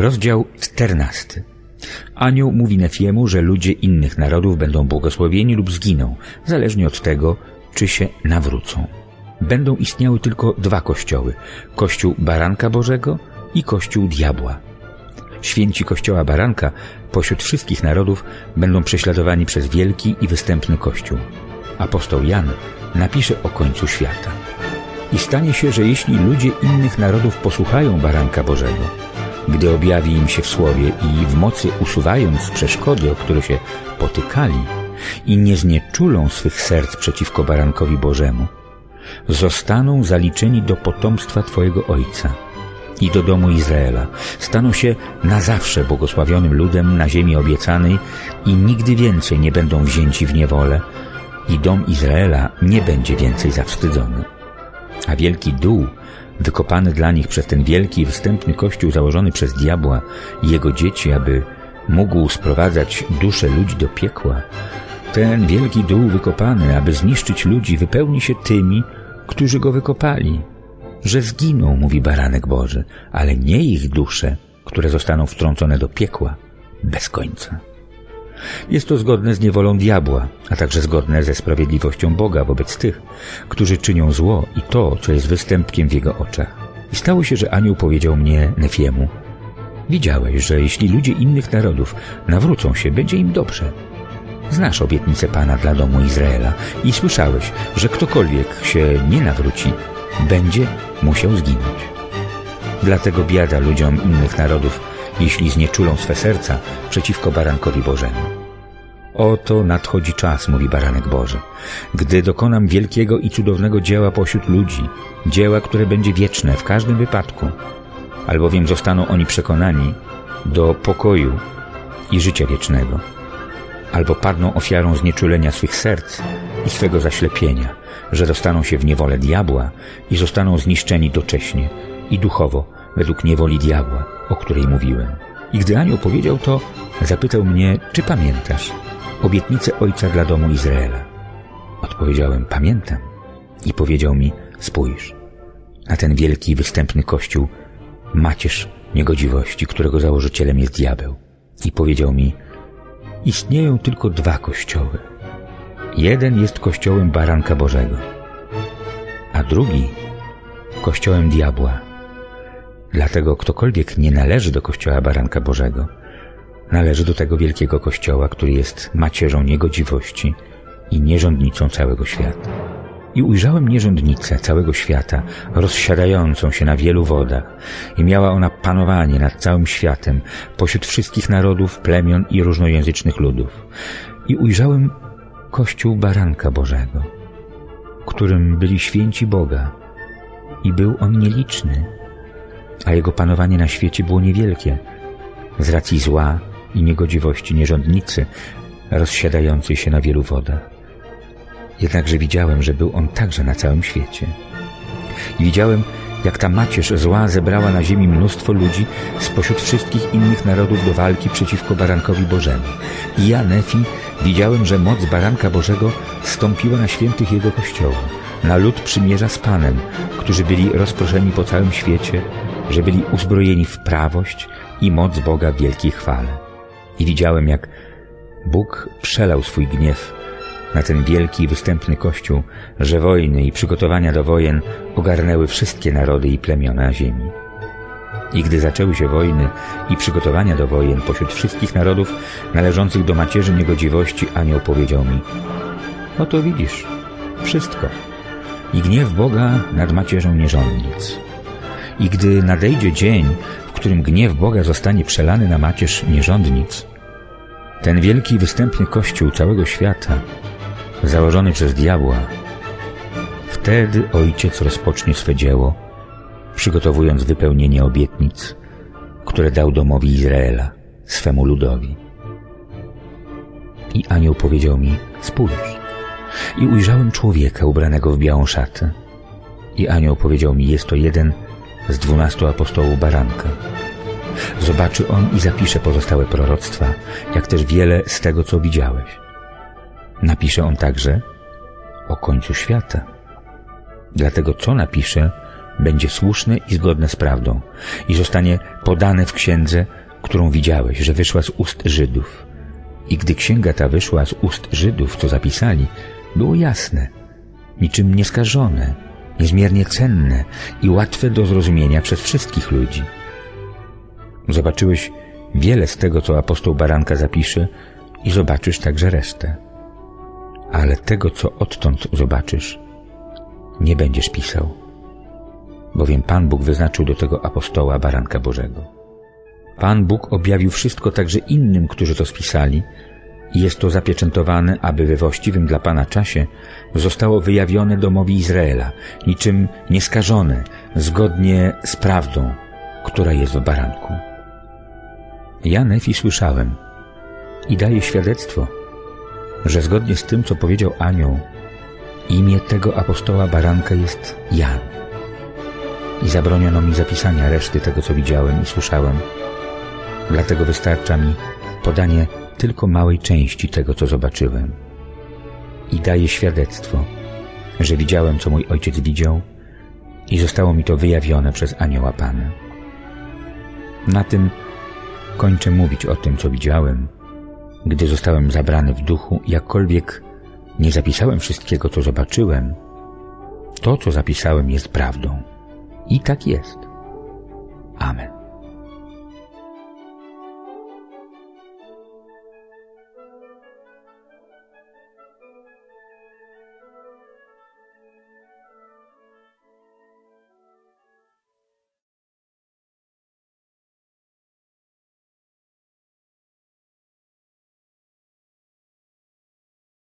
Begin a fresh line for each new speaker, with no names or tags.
Rozdział 14. Anioł mówi Nefiemu, że ludzie innych narodów będą błogosławieni lub zginą, zależnie od tego, czy się nawrócą. Będą istniały tylko dwa kościoły: Kościół Baranka Bożego i Kościół Diabła. Święci Kościoła Baranka pośród wszystkich narodów będą prześladowani przez wielki i występny Kościół. Apostoł Jan napisze o końcu świata. I stanie się, że jeśli ludzie innych narodów posłuchają Baranka Bożego, gdy objawi im się w słowie i w mocy usuwając przeszkody, o które się potykali i nie znieczulą swych serc przeciwko barankowi Bożemu, zostaną zaliczeni do potomstwa Twojego Ojca i do domu Izraela. Staną się na zawsze błogosławionym ludem na ziemi obiecanej i nigdy więcej nie będą wzięci w niewolę i dom Izraela nie będzie więcej zawstydzony. A wielki dół wykopany dla nich przez ten wielki i występny kościół założony przez diabła i jego dzieci, aby mógł sprowadzać dusze ludzi do piekła, ten wielki dół wykopany, aby zniszczyć ludzi, wypełni się tymi, którzy go wykopali. Że zginą, mówi baranek Boży, ale nie ich dusze, które zostaną wtrącone do piekła bez końca. Jest to zgodne z niewolą diabła, a także zgodne ze sprawiedliwością Boga wobec tych, którzy czynią zło i to, co jest występkiem w jego oczach. I stało się, że anioł powiedział mnie, Nefiemu, widziałeś, że jeśli ludzie innych narodów nawrócą się, będzie im dobrze. Znasz obietnicę Pana dla domu Izraela i słyszałeś, że ktokolwiek się nie nawróci, będzie musiał zginąć. Dlatego biada ludziom innych narodów, jeśli znieczulą swe serca przeciwko barankowi Bożemu. Oto nadchodzi czas, mówi baranek Boży, gdy dokonam wielkiego i cudownego dzieła pośród ludzi, dzieła, które będzie wieczne w każdym wypadku, albowiem zostaną oni przekonani do pokoju i życia wiecznego, albo padną ofiarą znieczulenia swych serc i swego zaślepienia, że dostaną się w niewolę diabła i zostaną zniszczeni docześnie i duchowo według niewoli diabła, o której mówiłem. I gdy anioł powiedział to, zapytał mnie, czy pamiętasz obietnicę Ojca dla domu Izraela? Odpowiedziałem, pamiętam. I powiedział mi, spójrz, na ten wielki, występny kościół, macierz niegodziwości, którego założycielem jest diabeł. I powiedział mi, istnieją tylko dwa kościoły. Jeden jest kościołem Baranka Bożego, a drugi kościołem diabła. Dlatego ktokolwiek nie należy do Kościoła Baranka Bożego, należy do tego wielkiego Kościoła, który jest macierzą niegodziwości i nierządnicą całego świata. I ujrzałem nierządnicę całego świata, rozsiadającą się na wielu wodach, i miała ona panowanie nad całym światem, pośród wszystkich narodów, plemion i różnojęzycznych ludów. I ujrzałem Kościół Baranka Bożego, którym byli święci Boga, i był on nieliczny, a jego panowanie na świecie było niewielkie, z racji zła i niegodziwości nierządnicy rozsiadającej się na wielu wodach. Jednakże widziałem, że był on także na całym świecie. I widziałem, jak ta macierz zła zebrała na ziemi mnóstwo ludzi spośród wszystkich innych narodów do walki przeciwko Barankowi Bożemu. I ja, Nefi, widziałem, że moc Baranka Bożego stąpiła na świętych Jego Kościoła, na lud przymierza z Panem, którzy byli rozproszeni po całym świecie, że byli uzbrojeni w prawość i moc Boga wielkiej chwale. I widziałem, jak Bóg przelał swój gniew na ten wielki i występny Kościół, że wojny i przygotowania do wojen ogarnęły wszystkie narody i plemiona ziemi. I gdy zaczęły się wojny i przygotowania do wojen pośród wszystkich narodów należących do macierzy niegodziwości, anioł powiedział mi Oto widzisz, wszystko. I gniew Boga nad macierzą nierządnic. I gdy nadejdzie dzień, w którym gniew Boga zostanie przelany na macierz nierządnic, ten wielki występny Kościół całego świata, założony przez diabła, wtedy Ojciec rozpocznie swe dzieło, przygotowując wypełnienie obietnic, które dał domowi Izraela, swemu ludowi. I anioł powiedział mi, spójrz. I ujrzałem człowieka ubranego w białą szatę. I anioł powiedział mi, jest to jeden z dwunastu apostołów baranka. Zobaczy on i zapisze pozostałe proroctwa, jak też wiele z tego, co widziałeś. Napisze on także o końcu świata. Dlatego co napisze, będzie słuszne i zgodne z prawdą i zostanie podane w księdze, którą widziałeś, że wyszła z ust Żydów. I gdy księga ta wyszła z ust Żydów, co zapisali, było jasne, niczym nieskażone, niezmiernie cenne i łatwe do zrozumienia przez wszystkich ludzi. Zobaczyłeś wiele z tego, co apostoł Baranka zapisze i zobaczysz także resztę. Ale tego, co odtąd zobaczysz, nie będziesz pisał, bowiem Pan Bóg wyznaczył do tego apostoła Baranka Bożego. Pan Bóg objawił wszystko także innym, którzy to spisali, jest to zapieczętowane, aby we właściwym dla Pana czasie zostało wyjawione domowi Izraela, niczym nieskażone, zgodnie z prawdą, która jest w baranku. Ja, Nefi, słyszałem i daję świadectwo, że zgodnie z tym, co powiedział anioł, imię tego apostoła baranka jest Jan. I zabroniono mi zapisania reszty tego, co widziałem i słyszałem. Dlatego wystarcza mi podanie tylko małej części tego, co zobaczyłem. I daję świadectwo, że widziałem, co mój ojciec widział i zostało mi to wyjawione przez anioła Pana. Na tym kończę mówić o tym, co widziałem, gdy zostałem zabrany w duchu, jakkolwiek nie zapisałem wszystkiego, co zobaczyłem, to, co zapisałem, jest prawdą. I tak jest. Amen.